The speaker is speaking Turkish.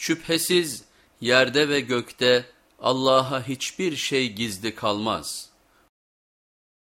Şüphesiz yerde ve gökte Allah'a hiçbir şey gizli kalmaz.''